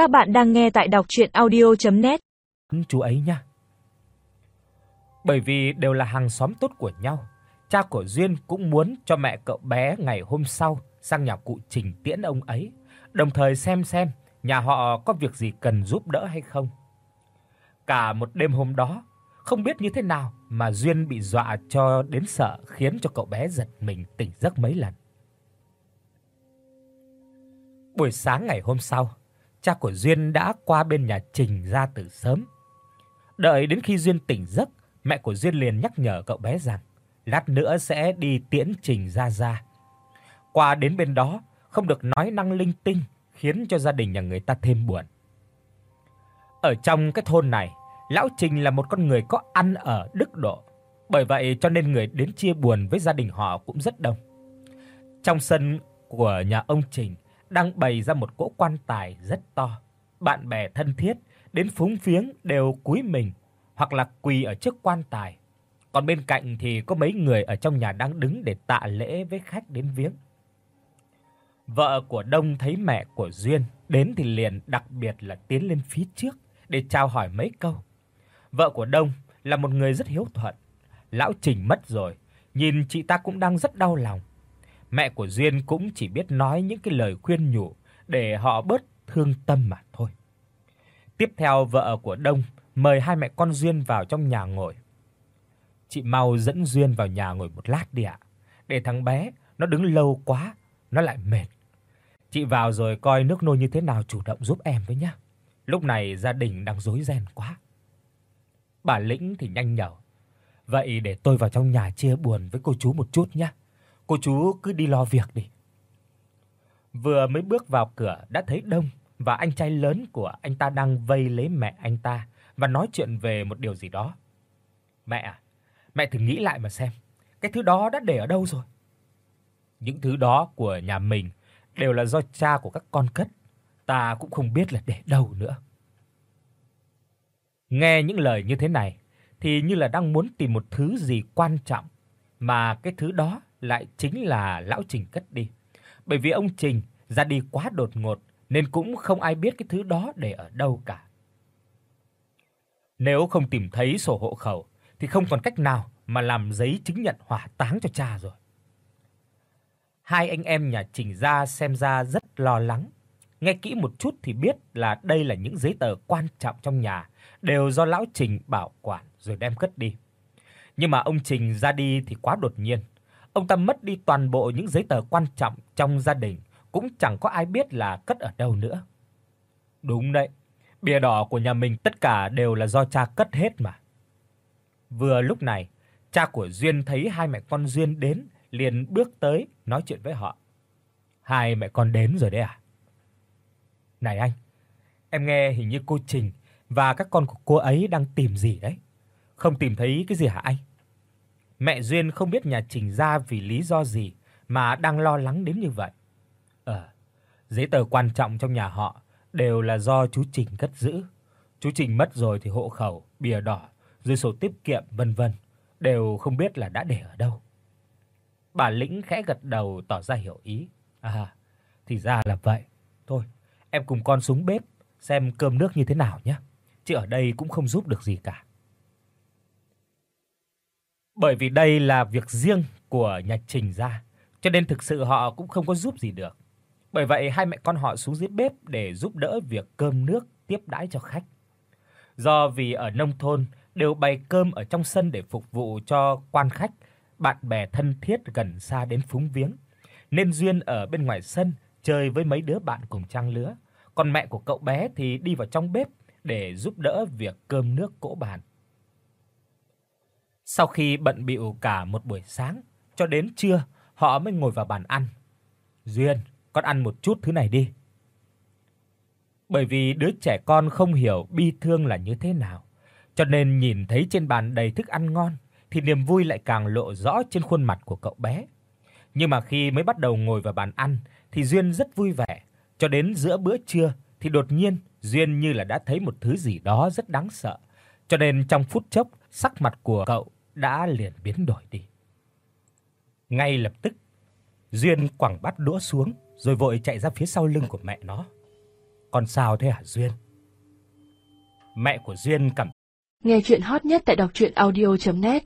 Các bạn đang nghe tại đọc audio net Chú ấy nha. Bởi vì đều là hàng xóm tốt của nhau, cha của Duyên cũng muốn cho mẹ cậu bé ngày hôm sau sang nhà cụ Trình tiễn ông ấy, đồng thời xem xem nhà họ có việc gì cần giúp đỡ hay không. Cả một đêm hôm đó, không biết như thế nào mà Duyên bị dọa cho đến sợ khiến cho cậu bé giật mình tỉnh giấc mấy lần. Buổi sáng ngày hôm sau, cha của Duyên đã qua bên nhà Trình ra từ sớm. Đợi đến khi Duyên tỉnh giấc, mẹ của Duyên liền nhắc nhở cậu bé rằng lát nữa sẽ đi tiễn Trình ra ra. Qua đến bên đó, không được nói năng linh tinh khiến cho gia đình nhà người ta thêm buồn. Ở trong cái thôn này, lão Trình là một con người có ăn ở đức độ, bởi vậy cho nên người đến chia buồn với gia đình họ cũng rất đông. Trong sân của nhà ông Trình đang bày ra một cỗ quan tài rất to. Bạn bè thân thiết đến phúng viếng đều cúi mình hoặc là quỳ ở trước quan tài. Còn bên cạnh thì có mấy người ở trong nhà đang đứng để tạ lễ với khách đến viếng. Vợ của Đông thấy mẹ của Duyên đến thì liền đặc biệt là tiến lên phía trước để chào hỏi mấy câu. Vợ của Đông là một người rất hiếu thuận. Lão Trình mất rồi, nhìn chị ta cũng đang rất đau lòng. Mẹ của Duyên cũng chỉ biết nói những cái lời khuyên nhủ để họ bớt thương tâm mà thôi. Tiếp theo vợ của Đông mời hai mẹ con Duyên vào trong nhà ngồi. Chị mau dẫn Duyên vào nhà ngồi một lát đi ạ, để thằng bé nó đứng lâu quá, nó lại mệt. Chị vào rồi coi nước nôi như thế nào chủ động giúp em với nhá. Lúc này gia đình đang rối ren quá. Bà Lĩnh thì nhanh nhở. Vậy để tôi vào trong nhà chia buồn với cô chú một chút nhé. Cô chú cứ đi lo việc đi. Vừa mới bước vào cửa đã thấy Đông và anh trai lớn của anh ta đang vây lấy mẹ anh ta và nói chuyện về một điều gì đó. Mẹ à, mẹ thử nghĩ lại mà xem, cái thứ đó đã để ở đâu rồi? Những thứ đó của nhà mình đều là do cha của các con cất, ta cũng không biết là để đâu nữa. Nghe những lời như thế này thì như là đang muốn tìm một thứ gì quan trọng mà cái thứ đó lại chính là lão Trình cất đi. Bởi vì ông Trình ra đi quá đột ngột nên cũng không ai biết cái thứ đó để ở đâu cả. Nếu không tìm thấy sổ hộ khẩu thì không còn cách nào mà làm giấy chứng nhận hỏa táng cho cha rồi. Hai anh em nhà Trình gia xem ra rất lo lắng. Nghe kỹ một chút thì biết là đây là những giấy tờ quan trọng trong nhà, đều do lão Trình bảo quản rồi đem cất đi. Nhưng mà ông Trình ra đi thì quá đột nhiên, ông ta mất đi toàn bộ những giấy tờ quan trọng trong gia đình, cũng chẳng có ai biết là cất ở đâu nữa. Đúng đấy, bìa đỏ của nhà mình tất cả đều là do cha cất hết mà. Vừa lúc này, cha của Duyên thấy hai mẹ con Duyên đến, liền bước tới nói chuyện với họ. Hai mẹ con đến rồi đấy à? Này anh, em nghe hình như cô Trình và các con của cô ấy đang tìm gì đấy. Không tìm thấy cái gì hả anh? Mẹ Duyên không biết nhà Trình gia vì lý do gì mà đang lo lắng đến như vậy. Ờ, giấy tờ quan trọng trong nhà họ đều là do chú Trình cất giữ. Chú Trình mất rồi thì hộ khẩu, bìa đỏ, rồi sổ tiết kiệm vân vân đều không biết là đã để ở đâu. Bà Lĩnh khẽ gật đầu tỏ ra hiểu ý. À, thì ra là vậy. Thôi, em cùng con xuống bếp xem cơm nước như thế nào nhé. Chứ ở đây cũng không giúp được gì cả. Bởi vì đây là việc riêng của nhà Trình gia, cho nên thực sự họ cũng không có giúp gì được. Bởi vậy hai mẹ con họ xuống dưới bếp để giúp đỡ việc cơm nước tiếp đãi cho khách. Do vì ở nông thôn đều bày cơm ở trong sân để phục vụ cho quan khách, bạn bè thân thiết gần xa đến phúng viếng, nên Duyên ở bên ngoài sân chơi với mấy đứa bạn cùng trang lứa, còn mẹ của cậu bé thì đi vào trong bếp để giúp đỡ việc cơm nước cỗ bàn. Sau khi bận bịu cả một buổi sáng cho đến trưa, họ mới ngồi vào bàn ăn. "Duyên, con ăn một chút thứ này đi." Bởi vì đứa trẻ con không hiểu bi thương là như thế nào, cho nên nhìn thấy trên bàn đầy thức ăn ngon thì niềm vui lại càng lộ rõ trên khuôn mặt của cậu bé. Nhưng mà khi mới bắt đầu ngồi vào bàn ăn thì Duyên rất vui vẻ, cho đến giữa bữa trưa thì đột nhiên Duyên như là đã thấy một thứ gì đó rất đáng sợ, cho nên trong phút chốc sắc mặt của cậu đã liền biến đổi đi. Ngay lập tức, Duyên quẳng bát đũa xuống rồi vội chạy ra phía sau lưng của mẹ nó. Con sao thế hả Duyên? Mẹ của Duyên cảm Nghe truyện hot nhất tại doctruyenaudio.net